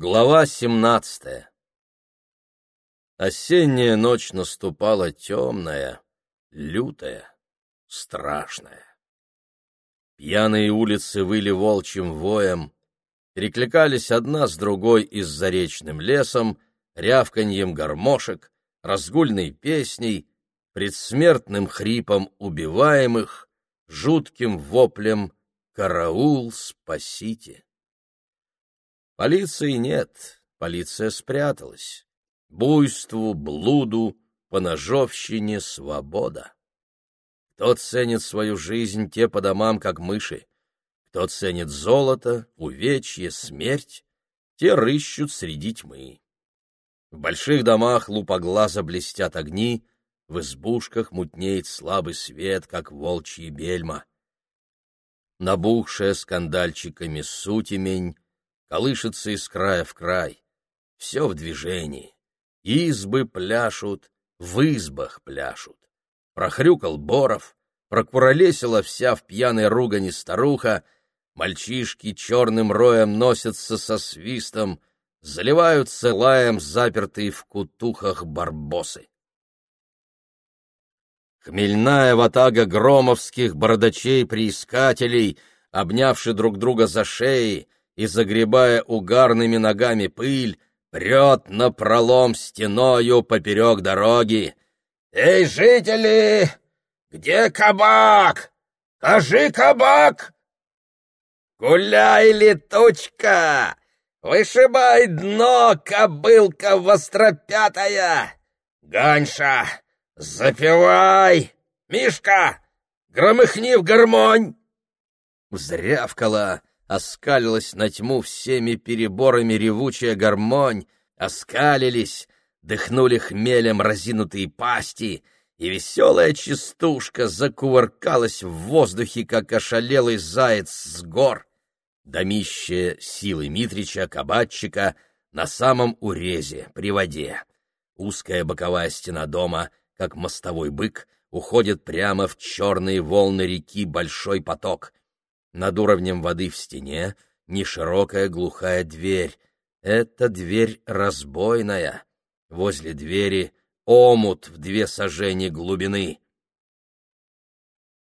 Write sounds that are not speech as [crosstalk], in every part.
Глава семнадцатая Осенняя ночь наступала темная, лютая, страшная. Пьяные улицы выли волчьим воем, перекликались одна с другой и с заречным лесом, рявканьем гармошек, разгульной песней, предсмертным хрипом убиваемых, жутким воплем «Караул, спасите!». Полиции нет, полиция спряталась. Буйству, блуду, поножовщине свобода. Кто ценит свою жизнь, те по домам, как мыши. Кто ценит золото, увечье, смерть, те рыщут среди тьмы. В больших домах лупоглаза блестят огни, в избушках мутнеет слабый свет, как волчьи бельма. Набухшая скандальчиками сутемень колышется из края в край. Все в движении. Избы пляшут, в избах пляшут. Прохрюкал Боров, прокуролесила вся в пьяной ругани старуха, мальчишки черным роем носятся со свистом, заливаются лаем запертые в кутухах барбосы. Хмельная ватага громовских бородачей-приискателей, обнявши друг друга за шеи, и, загребая угарными ногами пыль, прет на пролом стеною поперек дороги. «Эй, жители! Где кабак? Кажи кабак!» «Гуляй, летучка! Вышибай дно, кобылка востропятая! Ганьша, запивай! Мишка, громыхни в гармонь!» Взрявкала, оскалилась на тьму всеми переборами ревучая гармонь, оскалились, дыхнули хмелем разинутые пасти, и веселая частушка закувыркалась в воздухе, как ошалелый заяц с гор. Домище силы Митрича, кабатчика, на самом урезе, при воде. Узкая боковая стена дома, как мостовой бык, уходит прямо в черные волны реки большой поток. Над уровнем воды в стене неширокая глухая дверь. Это дверь разбойная. Возле двери омут в две сажени глубины.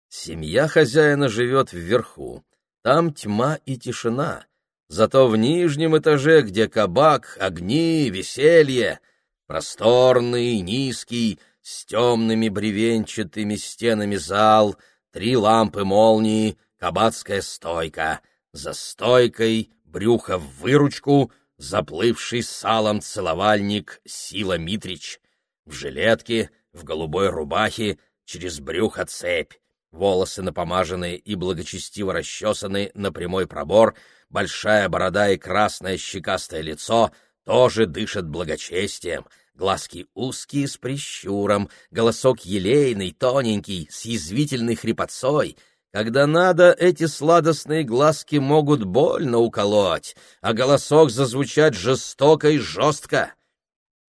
Семья хозяина живет вверху. Там тьма и тишина. Зато в нижнем этаже, где кабак, огни, веселье, просторный, низкий, с темными бревенчатыми стенами зал, три лампы молнии — кабацкая стойка, за стойкой брюхо в выручку, заплывший салом целовальник Сила Митрич, в жилетке, в голубой рубахе, через брюхо цепь, волосы напомаженные и благочестиво расчесаны на прямой пробор, большая борода и красное щекастое лицо тоже дышат благочестием, глазки узкие с прищуром, голосок елейный, тоненький, с язвительной хрипотцой — когда надо, эти сладостные глазки могут больно уколоть, а голосок зазвучать жестоко и жестко.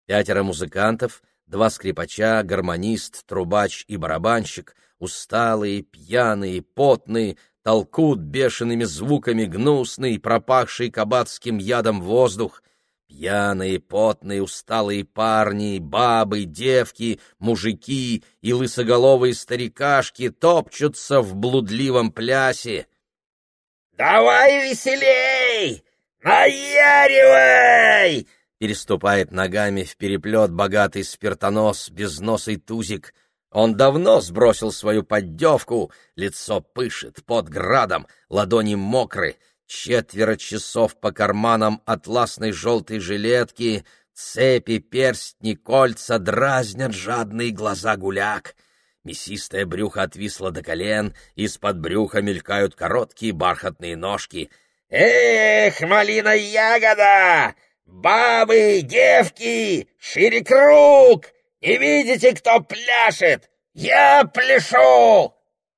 Пятеро музыкантов, два скрипача, гармонист, трубач и барабанщик, усталые, пьяные, потные, толкут бешеными звуками гнусный, пропахший кабацким ядом воздух — Пьяные, потные, усталые парни, бабы, девки, мужики и лысоголовые старикашки топчутся в блудливом плясе. «Давай веселей! Наяривай!» Переступает ногами в переплет богатый спиртонос, безносый тузик. Он давно сбросил свою поддевку, лицо пышет под градом, ладони мокры — четверо часов по карманам атласной желтой жилетки, цепи, перстни, кольца дразнят жадные глаза гуляк. Мясистое брюхо отвисло до колен, из-под брюха мелькают короткие бархатные ножки. «Эх, малина-ягода! Бабы, девки, шире круг! Не видите, кто пляшет? Я пляшу!»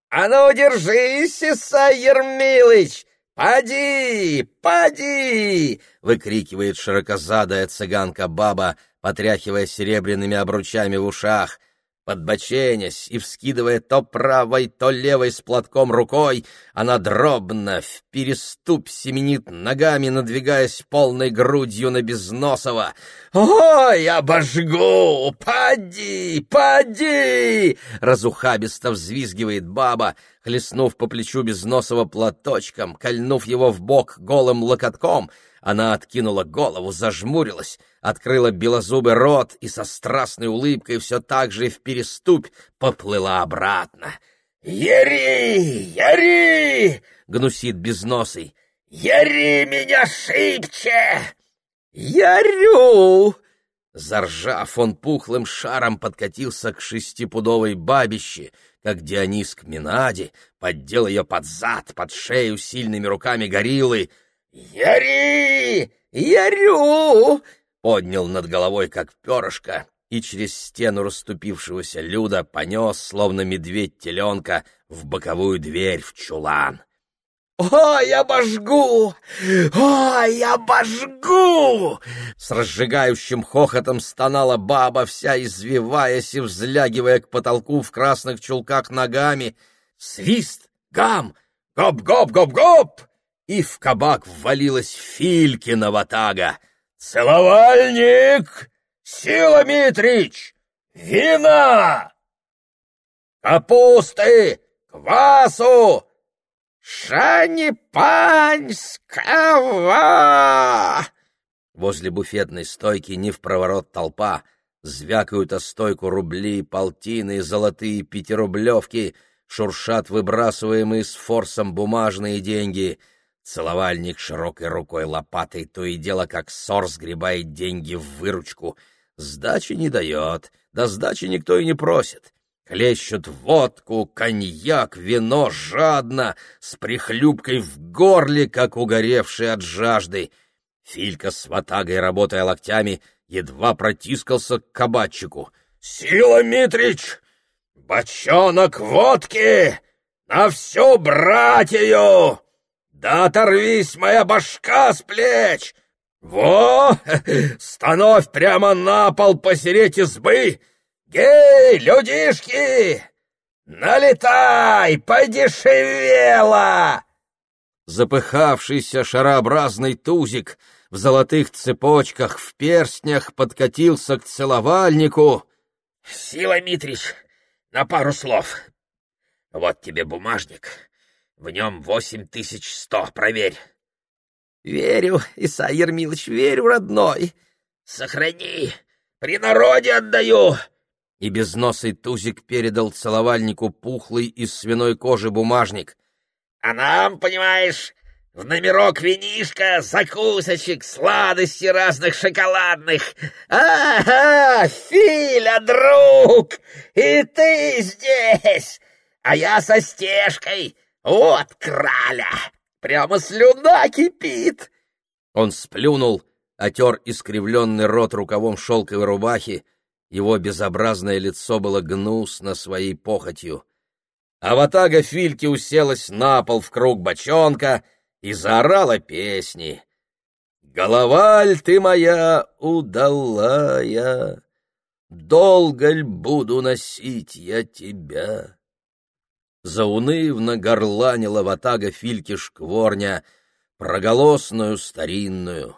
«А ну, держись, Исай Ермилыч! «Поди! Поди!» — выкрикивает широкозадая цыганка-баба, потряхивая серебряными обручами в ушах. Подбоченясь и вскидывая то правой, то левой с платком рукой, она дробно в переступ семенит ногами, надвигаясь полной грудью на Безносова. «Ой, обожгу! Поди, поди!» Разухабисто взвизгивает баба, хлестнув по плечу Безносова платочком, кольнув его в бок голым локотком — она откинула голову, зажмурилась, открыла белозубый рот и со страстной улыбкой все так же в переступь поплыла обратно. «Яри! Яри!» — гнусит безносый. «Яри меня шибче!» «Ярю!» Заржав, он пухлым шаром подкатился к шестипудовой бабище, как Дионис к Минаде, поддел ее под зад, под шею сильными руками гориллы — «Яри! Ярю!» поднял над головой, как перышко, и через стену расступившегося люда понес, словно медведь теленка, в боковую дверь в чулан. «Ой, обожгу! Ой, обожгу!» С разжигающим хохотом стонала баба, вся извиваясь и взлягивая к потолку в красных чулках ногами. Свист! Гам! Гоп-гоп-гоп-гоп! И в кабак ввалилась Филькина ватага. «Целовальник! Сила Митрич! Вина! Капусты! Квасу! Шанипанского!» Возле буфетной стойки не в проворот толпа, звякают о стойку рубли, полтины, золотые пятирублевки, шуршат выбрасываемые с форсом бумажные деньги — Целовальник широкой рукой лопатой то и дело как сор сгребает деньги в выручку. Сдачи не дает, да сдачи никто и не просит. Хлещут водку, коньяк, вино жадно, с прихлюбкой в горле, как угоревший от жажды. Филька с ватагой, работая локтями, едва протискался к кабачику. «Сила, Митрич! Бочонок водки! На всю братью!» Да оторвись, моя башка с плеч! Во! [laughs] Становь прямо на пол посереть избы! Гей, людишки! Налетай, подешевело!» Запыхавшийся шарообразный тузик в золотых цепочках, в перстнях подкатился к целовальнику. «Сила, Митрич, на пару слов. Вот тебе бумажник. В нем восемь тысяч сто, проверь. Верю, Исай Ермилович, верю, родной. Сохрани, при народе отдаю. И безносый тузик передал целовальнику пухлый из свиной кожи бумажник. А нам, понимаешь, в номерок винишка, закусочек, сладости разных шоколадных. Ага, Филя, друг, и ты здесь, а я со стежкой. «Вот краля! Прямо слюна кипит!» Он сплюнул, отер искривленный рот рукавом шелковой рубахи, его безобразное лицо было гнусно своей похотью. Аватага Фильки уселась на пол в круг бочонка и заорала песни. «Головаль ты моя удалая, долго ль буду носить я тебя?» Заунывно горланила ватага Фильки Шкворня, проголосную старинную.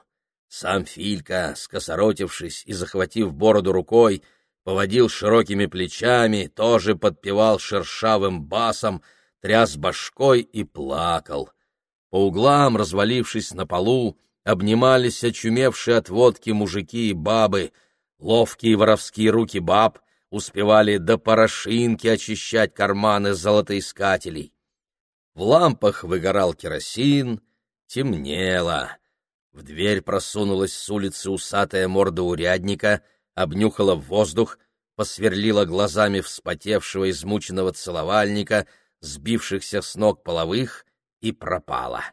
Сам Филька, скосоротившись и захватив бороду рукой, поводил широкими плечами, тоже подпевал шершавым басом, тряс башкой и плакал. По углам, развалившись на полу, обнимались очумевшие от водки мужики и бабы, ловкие воровские руки баб успевали до порошинки очищать карманы золотоискателей. В лампах выгорал керосин, темнело. В дверь просунулась с улицы усатая морда урядника, обнюхала воздух, посверлила глазами вспотевшего измученного целовальника, сбившихся с ног половых, и пропала.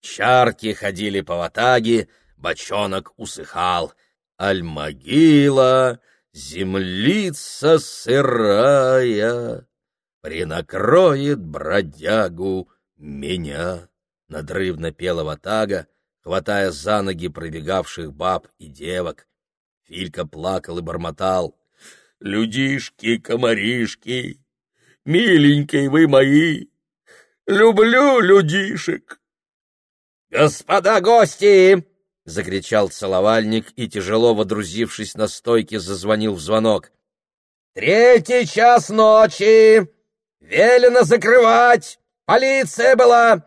Чарки ходили по ватаге, бочонок усыхал. Аль-могила землица сырая принакроет бродягу меня. Надрывно пела ватага, хватая за ноги пробегавших баб и девок. Филька плакал и бормотал. людишки-комаришки, миленькие вы мои, люблю людишек. «Господа гости!» — закричал целовальник и, тяжело водрузившись на стойке, зазвонил в звонок. «Третий час ночи! Велено закрывать! Полиция была!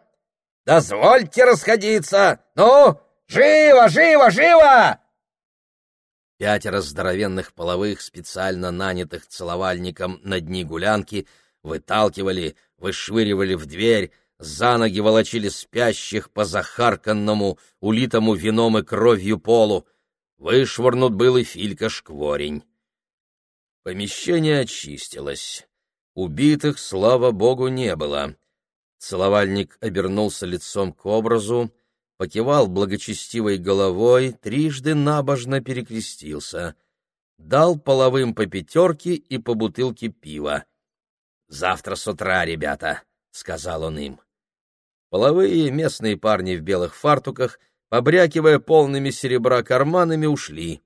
Дозвольте расходиться! Ну, живо, живо, живо!» Пятеро здоровенных половых, специально нанятых целовальником на дни гулянки, выталкивали, вышвыривали в дверь, за ноги волочили спящих по захарканному, улитому вином и кровью полу. Вышвырнут был и Филька Шкворень. Помещение очистилось. Убитых, слава богу, не было. Целовальник обернулся лицом к образу, покивал благочестивой головой, трижды набожно перекрестился. Дал половым по пятерке и по бутылке пива. «Завтра с утра, ребята», — сказал он им. Половые местные парни в белых фартуках, побрякивая полными серебра карманами, ушли.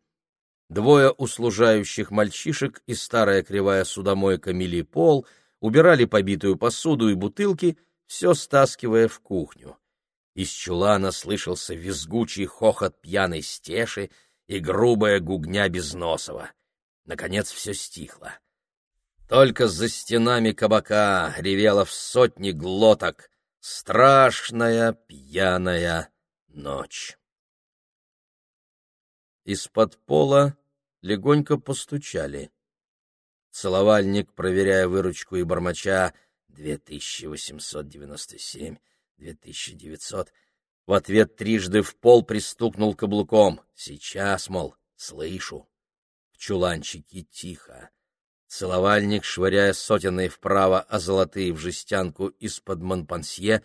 Двое услужающих мальчишек и старая кривая судомойка мели пол, убирали побитую посуду и бутылки, все стаскивая в кухню. Из чулана слышался визгучий хохот пьяной стеши и грубая гугня Безносова. Наконец все стихло. Только за стенами кабака ревела в сотни глоток страшная пьяная ночь. Из-под пола легонько постучали. Целовальник, проверяя выручку и бормоча «две тысячи восемьсот девяносто семь, две тысячи девятьсот», в ответ трижды в пол пристукнул каблуком. «Сейчас, мол, слышу». В чуланчике тихо. Целовальник, швыряя сотенные вправо, а золотые в жестянку из-под Монпансье,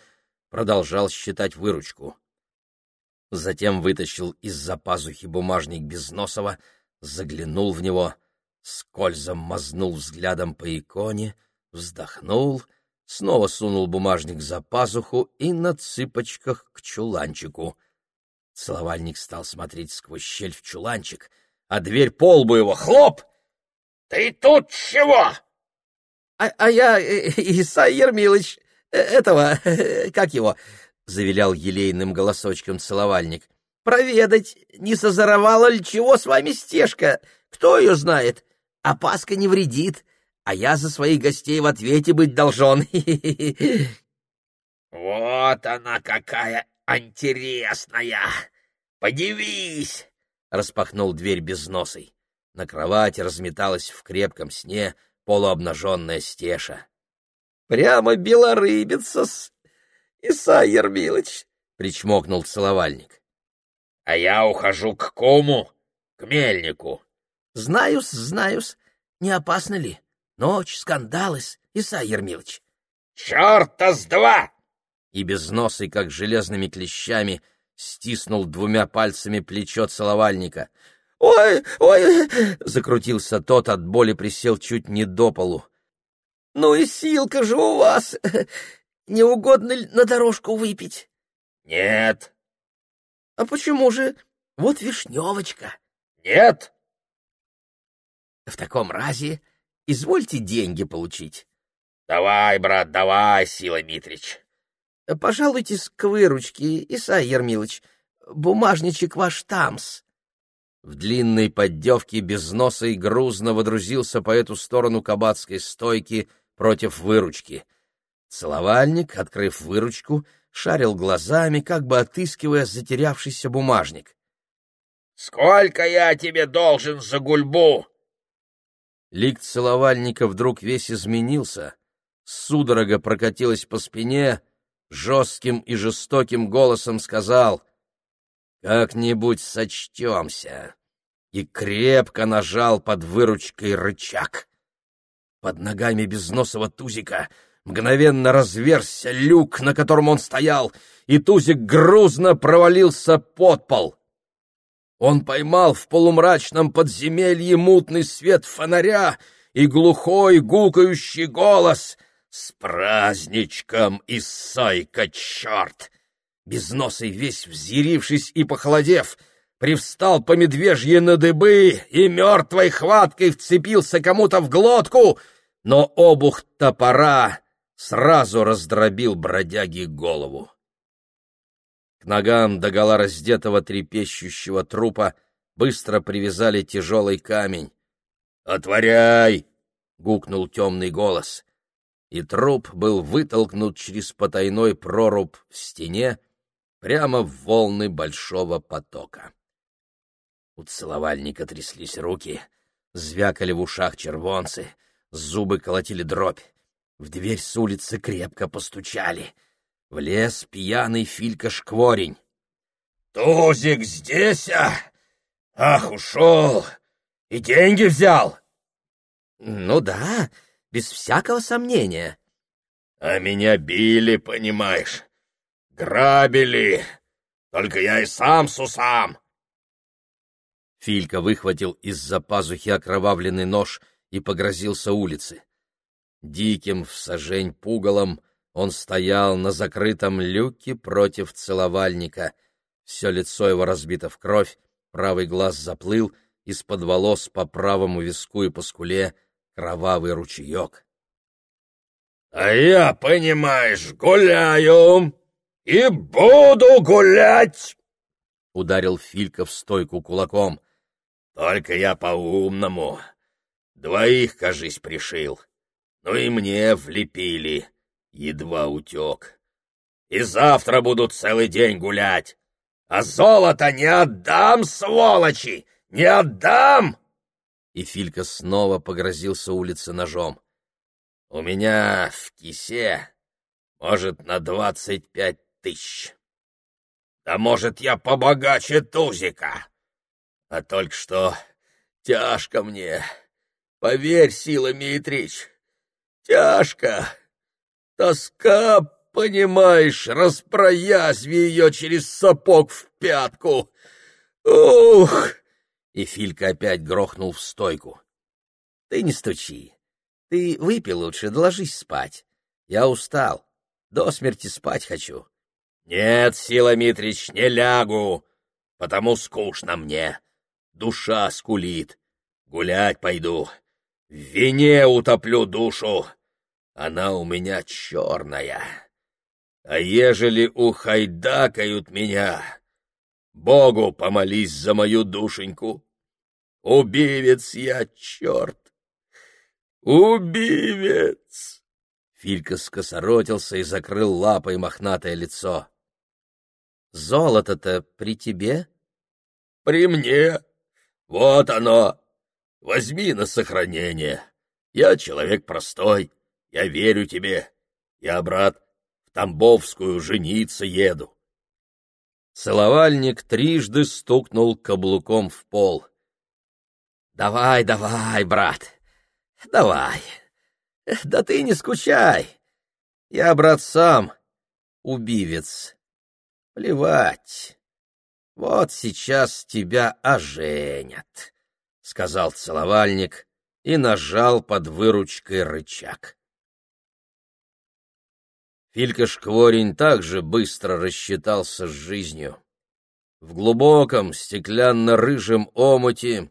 продолжал считать выручку. Затем вытащил из-за пазухи бумажник Безносова, заглянул в него, скользом мазнул взглядом по иконе, вздохнул, снова сунул бумажник за пазуху и на цыпочках к чуланчику. Целовальник стал смотреть сквозь щель в чуланчик, а дверь полбу его хлоп ты тут чего? А, а я, э, Исай Ермилович, э, этого, как его, завилял елейным голосочком целовальник. Проведать, не созоровала ли чего с вами стежка? Кто ее знает? Опаска не вредит, а я за своих гостей в ответе быть должен. [laughs] Вот она какая интересная! Подивись! Распахнул дверь без носой. На кровати разметалась в крепком сне полуобнаженная стеша. — Прямо белорыбица-с, Исай Ермилович! — причмокнул целовальник. — А я ухожу к кому? К мельнику. — Знаю-с, знаю-с. Не опасно ли? Ночь, скандалыс, Исай Ермилович. — Черта с два! И без носа, как железными клещами, стиснул двумя пальцами плечо целовальника — «Ой, ой!» — закрутился тот, от боли присел чуть не до полу. «Ну и силка же у вас! Не угодно ли на дорожку выпить?» «Нет». «А почему же? Вот вишневочка». «Нет». «В таком разе извольте деньги получить». «Давай, брат, давай, Сила Митрич». «Пожалуйтесь к выручке, Исай Ермилович. Бумажничек ваш тамс». В длинной поддевке без носа и грузно водрузился по эту сторону кабацкой стойки против выручки. Целовальник, открыв выручку, шарил глазами, как бы отыскивая затерявшийся бумажник. — Сколько я тебе должен за гульбу? Лик целовальника вдруг весь изменился. Судорога прокатилась по спине, жестким и жестоким голосом сказал — как-нибудь сочтемся. И крепко нажал под выручкой рычаг. Под ногами безносого тузика мгновенно разверзся люк, на котором он стоял, и тузик грузно провалился под пол. Он поймал в полумрачном подземелье мутный свет фонаря и глухой гукающий голос «С праздничком, Исайка, черт!» Безносый, весь взъярившись и похолодев, привстал по медвежье на дыбы и мертвой хваткой вцепился кому-то в глотку, но обух топора сразу раздробил бродяги голову. К ногам догола раздетого трепещущего трупа быстро привязали тяжелый камень. «Отворяй!» — гукнул темный голос. И труп был вытолкнут через потайной прорубь в стене прямо в волны большого потока. У целовальника тряслись руки, звякали в ушах червонцы, зубы колотили дробь. В дверь с улицы крепко постучали. Влез пьяный Филька-шкворень. — Тузик здесь, а? Ах, ушел! И деньги взял? — Ну да, без всякого сомнения. — А меня били, понимаешь, грабили. Только я и сам с усам. Филька выхватил из-за пазухи окровавленный нож и погрозился улице. Диким в сажень пугалом он стоял на закрытом люке против целовальника. Все лицо его разбито в кровь, правый глаз заплыл, из-под волос по правому виску и по скуле кровавый ручеек. — А я, понимаешь, гуляю и буду гулять! — ударил Филька в стойку кулаком. — Только я по-умному. Двоих, кажись, пришил. Ну и мне влепили. Едва утек. И завтра буду целый день гулять. А золото не отдам, сволочи! Не отдам!» И Филька снова погрозился улице ножом. «У меня в кисе, может, на двадцать пять тысяч. Да может, я побогаче Тузика. А только что тяжко мне. Поверь, Сила Митрич, тяжко. Тоска, понимаешь, распроязви ее через сапог в пятку. Ух!» И Филька опять грохнул в стойку. — Ты не стучи. Ты выпей лучше, доложись спать. Я устал. До смерти спать хочу. — Нет, Сила Митрич, не лягу, потому скучно мне. Душа скулит. Гулять пойду. В вине утоплю душу. Она у меня черная. А ежели ухайдакают меня, Богу помолись за мою душеньку. Убивец я, черт! Убивец! Филька скосоротился и закрыл лапой мохнатое лицо. Золото-то при тебе? При мне. Вот оно. Возьми на сохранение. Я человек простой. Я верю тебе. Я, брат, в Тамбовскую жениться еду. Целовальник трижды стукнул каблуком в пол. «Давай, давай, брат, давай. Да ты не скучай. Я, брат, сам убивец. Плевать. Вот сейчас тебя оженят», — сказал целовальник и нажал под выручкой рычаг. Филька Шкворень также быстро рассчитался с жизнью. В глубоком стеклянно-рыжем омуте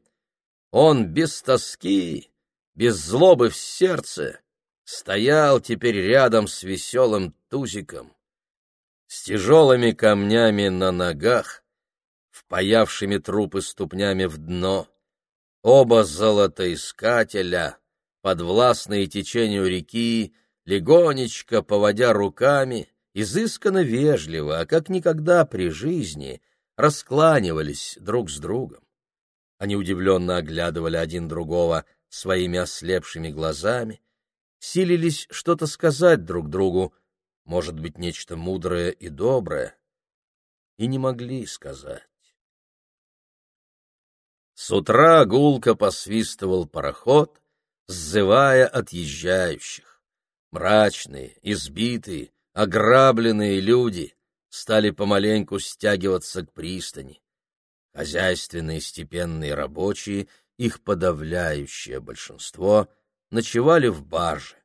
он без тоски, без злобы в сердце стоял теперь рядом с веселым тузиком, с тяжелыми камнями на ногах, впаявшими трупы ступнями в дно, оба золотоискателя, подвластные течению реки, легонечко поводя руками, изысканно вежливо, а как никогда при жизни, раскланивались друг с другом. Они удивленно оглядывали один другого своими ослепшими глазами, силились что-то сказать друг другу, может быть, нечто мудрое и доброе, и не могли сказать. С утра гулко посвистывал пароход, сзывая отъезжающих. Мрачные, избитые, ограбленные люди стали помаленьку стягиваться к пристани. Хозяйственные степенные рабочие, их подавляющее большинство, ночевали в барже.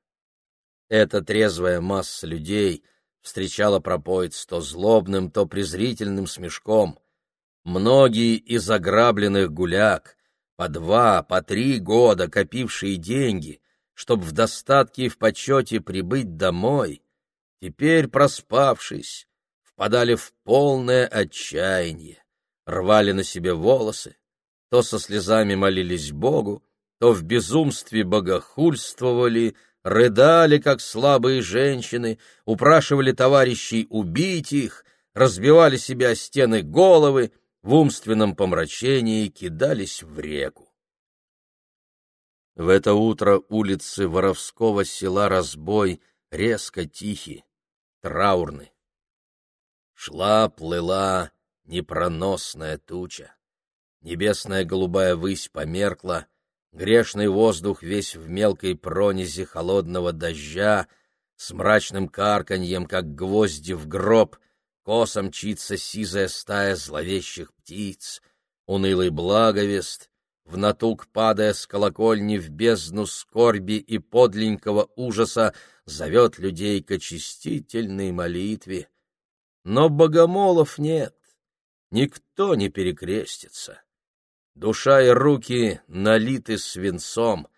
Эта трезвая масса людей встречала пропоиц то злобным, то презрительным смешком. Многие из ограбленных гуляк, по два, по три года копившие деньги, чтобы в достатке и в почете прибыть домой, теперь, проспавшись, впадали в полное отчаяние, рвали на себе волосы, то со слезами молились Богу, то в безумстве богохульствовали, рыдали, как слабые женщины, упрашивали товарищей убить их, разбивали себе о стены головы, в умственном помрачении кидались в реку. В это утро улицы воровского села Разбой резко тихи, траурны. Шла, плыла непроносная туча. Небесная голубая высь померкла, грешный воздух весь в мелкой пронизе холодного дождя, с мрачным карканьем, как гвозди в гроб, косо мчится сизая стая зловещих птиц, унылый благовест, в натуг падая с колокольни в бездну скорби и подленького ужаса, зовет людей к очистительной молитве. Но богомолов нет, никто не перекрестится. Душа и руки налиты свинцом.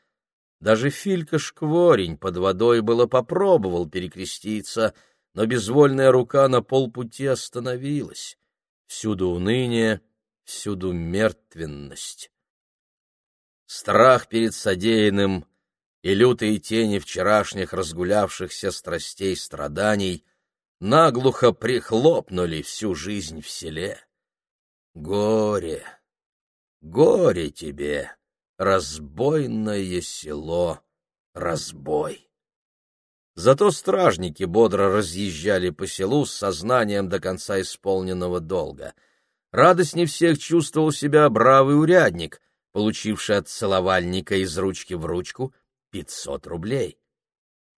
Даже Филька Шкворень под водой было попробовал перекреститься, но безвольная рука на полпути остановилась. Всюду уныние, всюду мертвенность. Страх перед содеянным и лютые тени вчерашних разгулявшихся страстей страданий наглухо прихлопнули всю жизнь в селе. Горе! Горе тебе, разбойное село, разбой! Зато стражники бодро разъезжали по селу с сознанием до конца исполненного долга. Радостней всех чувствовал себя бравый урядник, получивший от целовальника из ручки в ручку пятьсот рублей.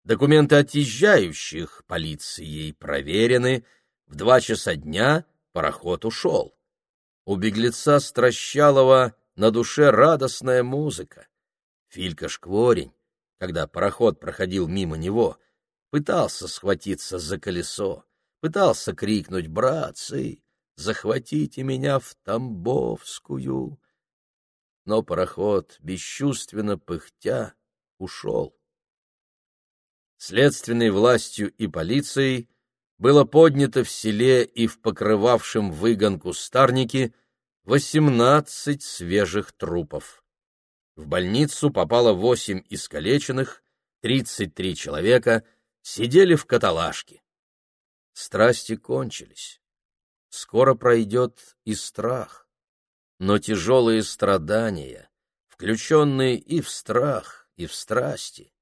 Документы отъезжающих полицией проверены, в два часа дня пароход ушел. У беглеца Стращалова на душе радостная музыка. Филька Шкворень, когда пароход проходил мимо него, пытался схватиться за колесо, пытался крикнуть «Братцы, захватите меня в Тамбовскую!» Но пароход, бесчувственно пыхтя, ушел. Следственной властью и полицией было поднято в селе и в покрывавшем выгон кустарнике восемнадцать свежих трупов. В больницу попало восемь искалеченных, тридцать три человека сидели в каталажке. Страсти кончились. Скоро пройдет и страх. Но тяжелые страдания, включенные и в страх, и в страсти,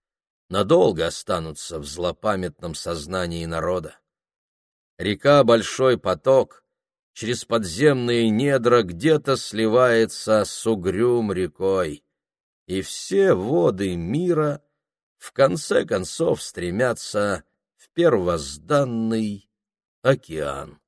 надолго останутся в злопамятном сознании народа. Река Большой поток через подземные недра где-то сливается с угрюм рекой, и все воды мира в конце концов стремятся в первозданный океан.